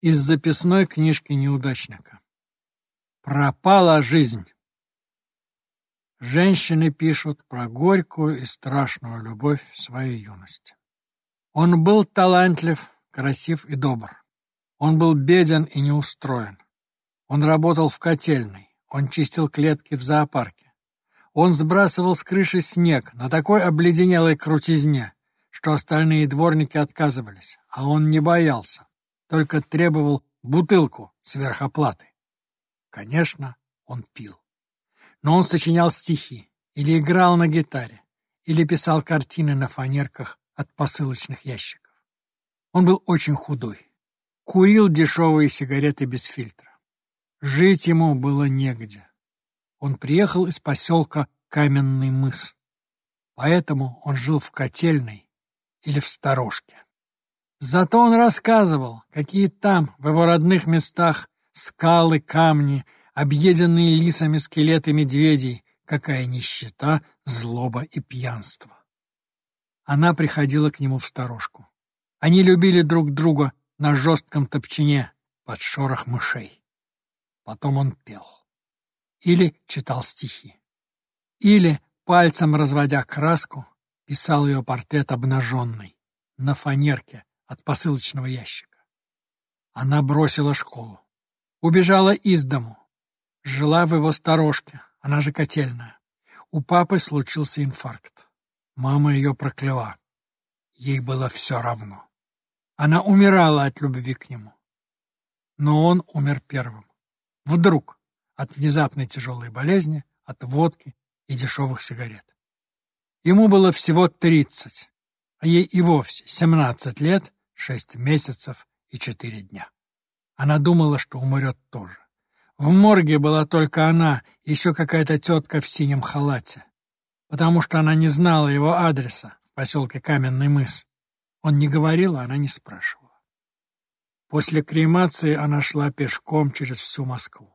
Из записной книжки неудачника. Пропала жизнь. Женщины пишут про горькую и страшную любовь своей юности. Он был талантлив, красив и добр. Он был беден и неустроен. Он работал в котельной, он чистил клетки в зоопарке. Он сбрасывал с крыши снег на такой обледенелой крутизне, что остальные дворники отказывались, а он не боялся только требовал бутылку сверхоплаты. Конечно, он пил. Но он сочинял стихи, или играл на гитаре, или писал картины на фанерках от посылочных ящиков. Он был очень худой, курил дешевые сигареты без фильтра. Жить ему было негде. Он приехал из поселка Каменный мыс. Поэтому он жил в котельной или в сторожке. Зато он рассказывал, какие там, в его родных местах, скалы, камни, объеденные лисами скелеты медведей, какая нищета, злоба и пьянство. Она приходила к нему в сторожку. Они любили друг друга на жестком топчине под шорох мышей. Потом он пел. Или читал стихи. Или, пальцем разводя краску, писал ее портрет обнаженный, на фанерке, от посылочного ящика. Она бросила школу. Убежала из дому. Жила в его сторожке, она же котельная. У папы случился инфаркт. Мама ее прокляла. Ей было все равно. Она умирала от любви к нему. Но он умер первым. Вдруг, от внезапной тяжелой болезни, от водки и дешевых сигарет. Ему было всего тридцать, а ей и вовсе семнадцать лет шесть месяцев и четыре дня. Она думала, что умрет тоже. В морге была только она, еще какая-то тетка в синем халате, потому что она не знала его адреса в поселке Каменный мыс. Он не говорил, а она не спрашивала. После кремации она шла пешком через всю Москву.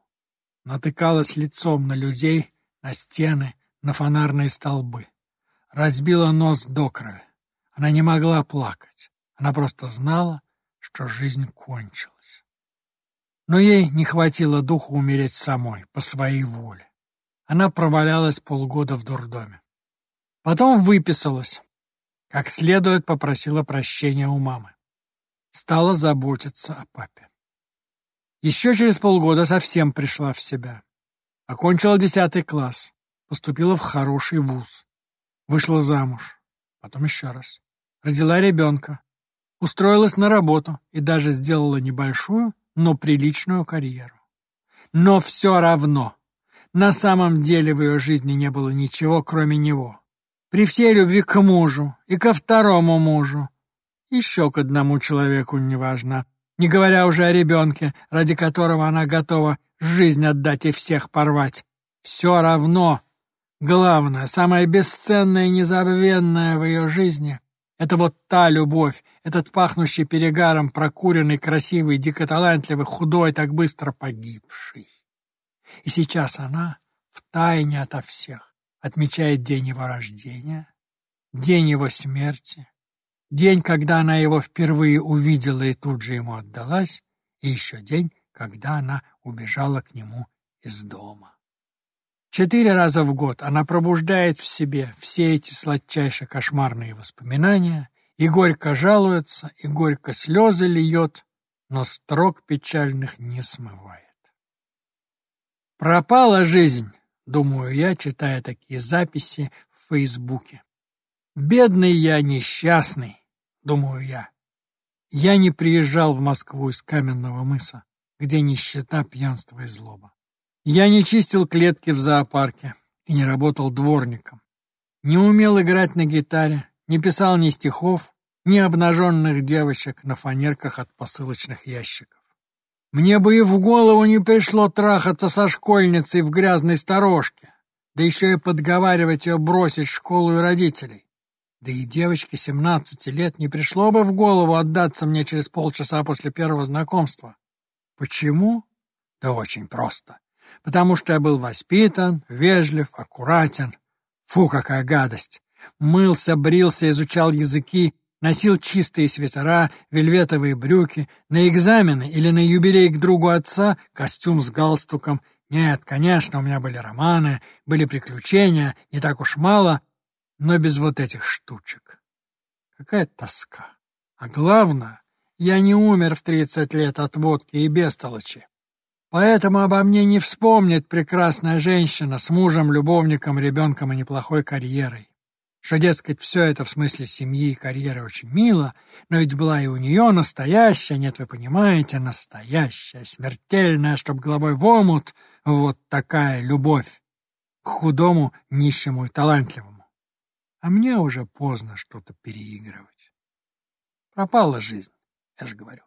Натыкалась лицом на людей, на стены, на фонарные столбы. Разбила нос до крови. Она не могла плакать. Она просто знала, что жизнь кончилась. Но ей не хватило духу умереть самой, по своей воле. Она провалялась полгода в дурдоме. Потом выписалась. Как следует попросила прощения у мамы. Стала заботиться о папе. Еще через полгода совсем пришла в себя. Окончила десятый класс. Поступила в хороший вуз. Вышла замуж. Потом еще раз. Родила ребенка устроилась на работу и даже сделала небольшую, но приличную карьеру. Но все равно, на самом деле в ее жизни не было ничего, кроме него. При всей любви к мужу и ко второму мужу. Еще к одному человеку неважно, не говоря уже о ребенке, ради которого она готова жизнь отдать и всех порвать. Все равно. Главное, самое бесценное и незабвенное в ее жизни — это вот та любовь, этот пахнущий перегаром, прокуренный, красивый, дико талантливый, худой, так быстро погибший. И сейчас она, втайне ото всех, отмечает день его рождения, день его смерти, день, когда она его впервые увидела и тут же ему отдалась, и еще день, когда она убежала к нему из дома. Четыре раза в год она пробуждает в себе все эти сладчайшие кошмарные воспоминания и горько жалуется, и горько слезы льет, но строк печальных не смывает. Пропала жизнь, думаю я, читая такие записи в Фейсбуке. Бедный я, несчастный, думаю я. Я не приезжал в Москву из Каменного мыса, где нищета, пьянство и злоба. Я не чистил клетки в зоопарке и не работал дворником. Не умел играть на гитаре, не писал ни стихов, ни обнаженных девочек на фанерках от посылочных ящиков. Мне бы и в голову не пришло трахаться со школьницей в грязной сторожке, да еще и подговаривать ее бросить школу и родителей. Да и девочке семнадцати лет не пришло бы в голову отдаться мне через полчаса после первого знакомства. Почему? Да очень просто. Потому что я был воспитан, вежлив, аккуратен. Фу, какая гадость! Мылся, брился, изучал языки, носил чистые свитера, вельветовые брюки, на экзамены или на юбилей к другу отца костюм с галстуком. Нет, конечно, у меня были романы, были приключения, не так уж мало, но без вот этих штучек. Какая тоска. А главное, я не умер в тридцать лет от водки и бестолочи. Поэтому обо мне не вспомнит прекрасная женщина с мужем, любовником, ребенком и неплохой карьерой. Что, дескать, все это в смысле семьи и карьеры очень мило, но ведь была и у нее настоящая, нет, вы понимаете, настоящая, смертельная, чтоб головой в омут, вот такая любовь к худому, нищему и талантливому. А мне уже поздно что-то переигрывать. Пропала жизнь, я же говорю.